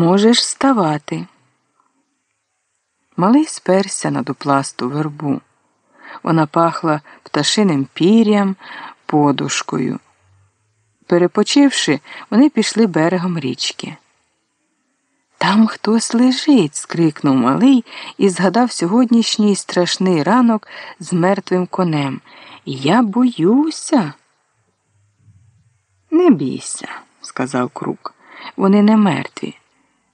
Можеш вставати. Малий сперся на дупласту вербу. Вона пахла пташиним пір'ям, подушкою. Перепочивши, вони пішли берегом річки. Там хтось лежить. скрикнув малий і згадав сьогоднішній страшний ранок з мертвим конем. Я боюся. Не бійся, сказав крук. Вони не мертві.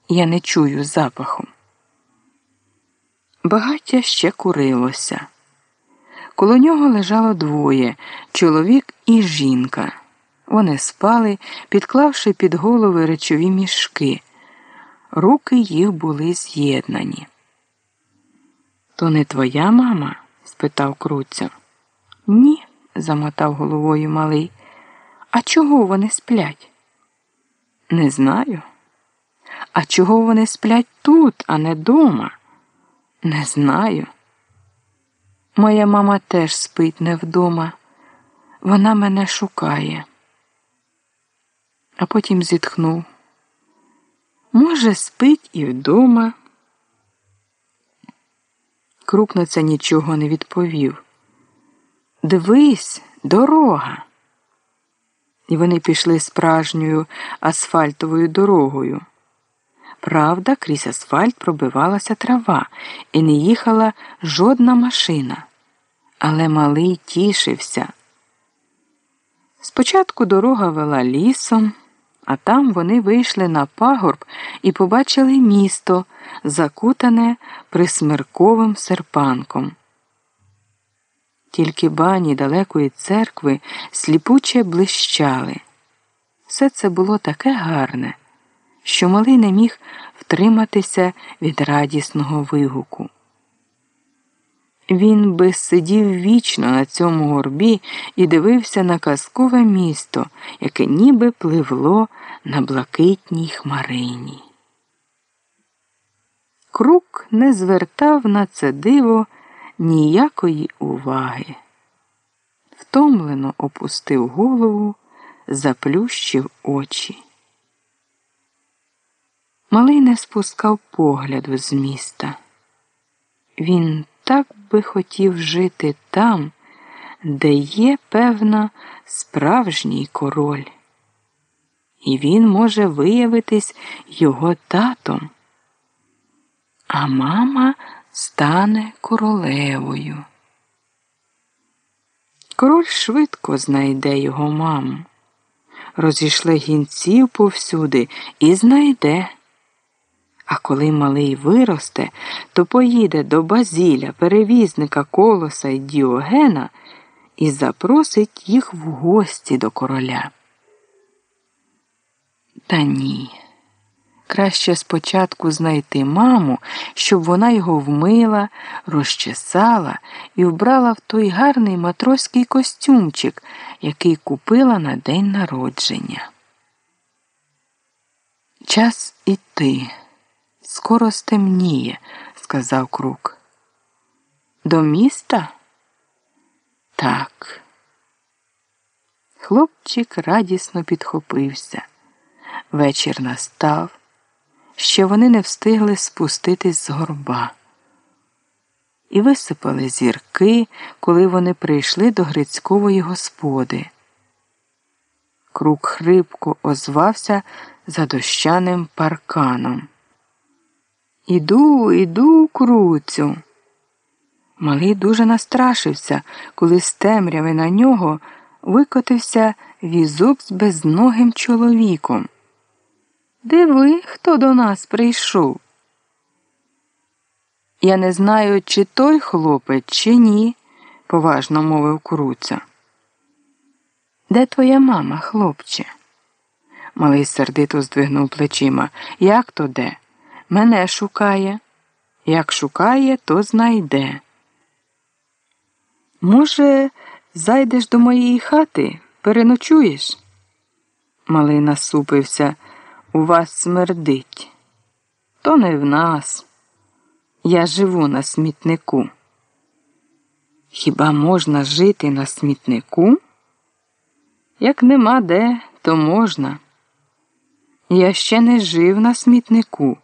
Я не чую запаху. Багаття ще курилося. Коло нього лежало двоє чоловік і жінка. Вони спали, підклавши під голови речові мішки. Руки їх були з'єднані. То не твоя мама? спитав Круця. Ні, замотав головою малий. А чого вони сплять? Не знаю. А чого вони сплять тут, а не дома? Не знаю. Моя мама теж спить не вдома. Вона мене шукає. А потім зітхнув. Може, спить і вдома. Крук на це нічого не відповів. Дивись, дорога. І вони пішли справжньою асфальтовою дорогою. Правда, крізь асфальт пробивалася трава і не їхала жодна машина. Але малий тішився. Спочатку дорога вела лісом, а там вони вийшли на пагорб і побачили місто, закутане присмирковим серпанком. Тільки бані далекої церкви сліпуче блищали. Все це було таке гарне, що малий не міг втриматися від радісного вигуку. Він би сидів вічно на цьому горбі і дивився на казкове місто, яке ніби пливло на блакитній хмарині. Крук не звертав на це диво ніякої уваги. Втомлено опустив голову, заплющив очі. Малий не спускав погляду з міста. Він так би хотів жити там, де є, певна, справжній король. І він може виявитись його татом. А мама стане королевою. Король швидко знайде його маму, розійшле гінців повсюди і знайде. А коли малий виросте, то поїде до Базіля, перевізника колоса й Діогена і запросить їх в гості до короля. Та ні. Краще спочатку знайти маму, щоб вона його вмила, розчесала і вбрала в той гарний матроський костюмчик, який купила на день народження. Час іти. Скоро стемніє, сказав крук. До міста? Так. Хлопчик радісно підхопився. Вечір настав, ще вони не встигли спуститись з горба. І висипали зірки, коли вони прийшли до Грицькової господи. Крук хрипко озвався за дощаним парканом. Іду, іду, круцю. Малий дуже настрашився, коли з темряви на нього викотився візок з безногим чоловіком. Диви, хто до нас прийшов. Я не знаю, чи той хлопець, чи ні, поважно мовив круця. Де твоя мама, хлопче? Малий сердито здвигнув плечима. Як то де? Мене шукає. Як шукає, то знайде. Може, зайдеш до моєї хати, переночуєш? Малий насупився. У вас смердить. То не в нас. Я живу на смітнику. Хіба можна жити на смітнику? Як нема де, то можна. Я ще не жив на смітнику.